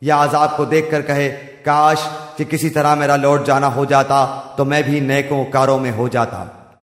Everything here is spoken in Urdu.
یا عذاب کو دیکھ کر کہے، کاش کہ کسی طرح میرا لوٹ جانا ہو جاتا تو میں بھی نیکوں کاروں میں ہو جاتا۔